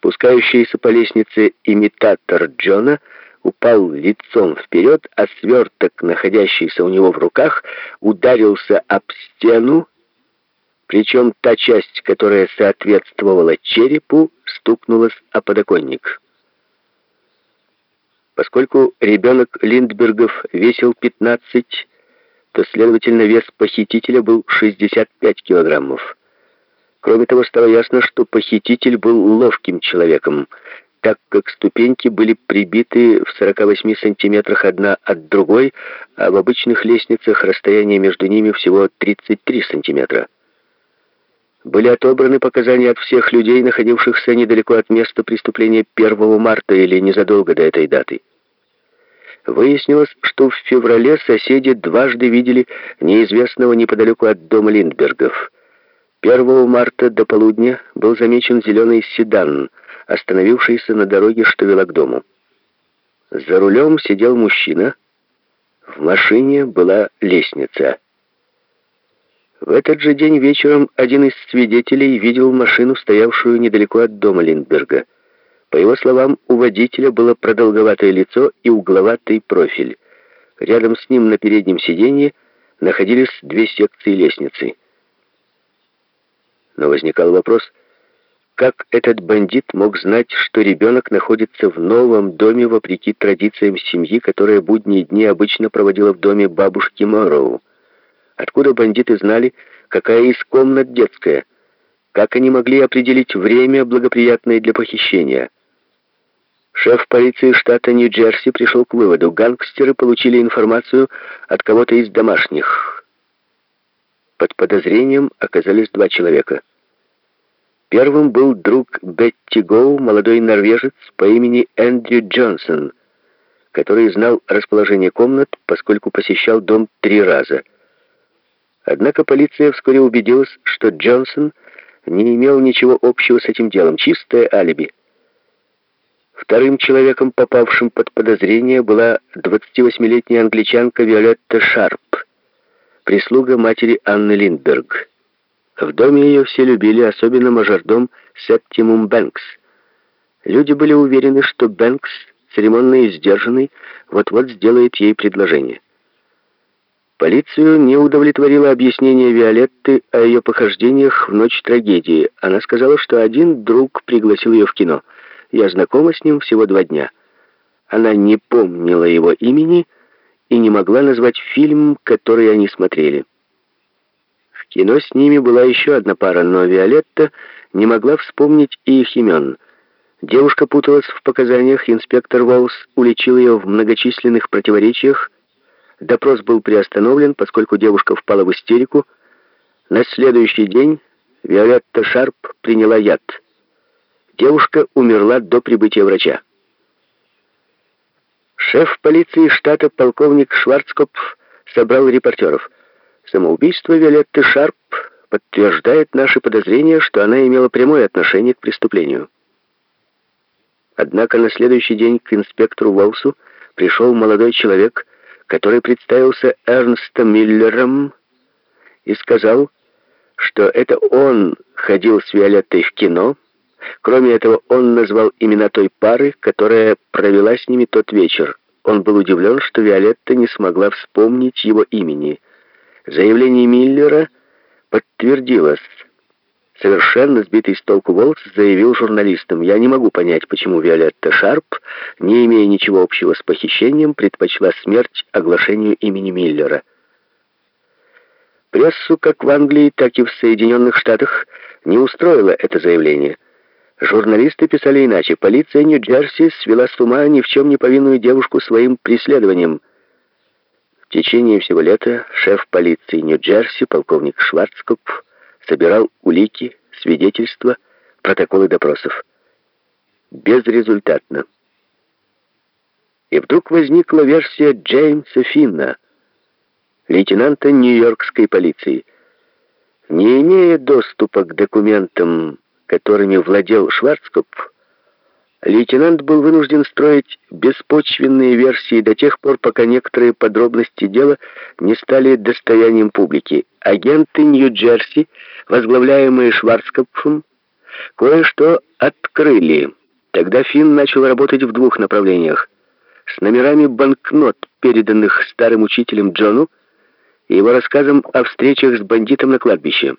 Спускающийся по лестнице имитатор Джона упал лицом вперед, а сверток, находящийся у него в руках, ударился об стену, причем та часть, которая соответствовала черепу, стукнулась о подоконник. Поскольку ребенок Линдбергов весил 15, то, следовательно, вес похитителя был 65 килограммов. Кроме того, стало ясно, что похититель был ловким человеком, так как ступеньки были прибиты в 48 сантиметрах одна от другой, а в обычных лестницах расстояние между ними всего 33 сантиметра. Были отобраны показания от всех людей, находившихся недалеко от места преступления 1 марта или незадолго до этой даты. Выяснилось, что в феврале соседи дважды видели неизвестного неподалеку от дома Линдбергов. 1 марта до полудня был замечен зеленый седан, остановившийся на дороге, что вела к дому. За рулем сидел мужчина. В машине была лестница. В этот же день вечером один из свидетелей видел машину, стоявшую недалеко от дома Линдберга. По его словам, у водителя было продолговатое лицо и угловатый профиль. Рядом с ним на переднем сиденье находились две секции лестницы. Но возникал вопрос, как этот бандит мог знать, что ребенок находится в новом доме вопреки традициям семьи, которая будние дни обычно проводила в доме бабушки Морроу? Откуда бандиты знали, какая из комнат детская? Как они могли определить время, благоприятное для похищения? Шеф полиции штата Нью-Джерси пришел к выводу, гангстеры получили информацию от кого-то из домашних. Под подозрением оказались два человека. Первым был друг Бетти Гоу, молодой норвежец по имени Эндрю Джонсон, который знал расположение комнат, поскольку посещал дом три раза. Однако полиция вскоре убедилась, что Джонсон не имел ничего общего с этим делом, чистое алиби. Вторым человеком, попавшим под подозрение, была 28-летняя англичанка Виолетта Шарп, прислуга матери Анны Линдберг. В доме ее все любили, особенно мажордом Септимум Бэнкс. Люди были уверены, что Бэнкс, церемонный и сдержанный, вот-вот сделает ей предложение. Полицию не удовлетворило объяснение Виолетты о ее похождениях в ночь трагедии. Она сказала, что один друг пригласил ее в кино — я знакома с ним всего два дня. Она не помнила его имени и не могла назвать фильм, который они смотрели. Кино с ними была еще одна пара, но Виолетта не могла вспомнить и их имен. Девушка путалась в показаниях, инспектор Волс уличил ее в многочисленных противоречиях. Допрос был приостановлен, поскольку девушка впала в истерику. На следующий день Виолетта Шарп приняла яд — Девушка умерла до прибытия врача. Шеф полиции штата полковник Шварцкопф собрал репортеров. Самоубийство Виолетты Шарп подтверждает наши подозрения, что она имела прямое отношение к преступлению. Однако на следующий день к инспектору Волсу пришел молодой человек, который представился Эрнстом Миллером и сказал, что это он ходил с Виолеттой в кино, Кроме этого, он назвал имена той пары, которая провела с ними тот вечер. Он был удивлен, что Виолетта не смогла вспомнить его имени. Заявление Миллера подтвердилось. Совершенно сбитый с толку Волс заявил журналистам, «Я не могу понять, почему Виолетта Шарп, не имея ничего общего с похищением, предпочла смерть оглашению имени Миллера». Прессу как в Англии, так и в Соединенных Штатах не устроило это заявление – Журналисты писали иначе. Полиция Нью-Джерси свела с ума ни в чем не повинную девушку своим преследованием. В течение всего лета шеф полиции Нью-Джерси, полковник Шварцкопф, собирал улики, свидетельства, протоколы допросов. Безрезультатно. И вдруг возникла версия Джеймса Финна, лейтенанта Нью-Йоркской полиции. Не имея доступа к документам которыми владел Шварцкопф, лейтенант был вынужден строить беспочвенные версии до тех пор, пока некоторые подробности дела не стали достоянием публики. Агенты Нью-Джерси, возглавляемые Шварцкопфом, Кое-что открыли. Тогда Финн начал работать в двух направлениях. С номерами банкнот, переданных старым учителем Джону, и его рассказом о встречах с бандитом на кладбище.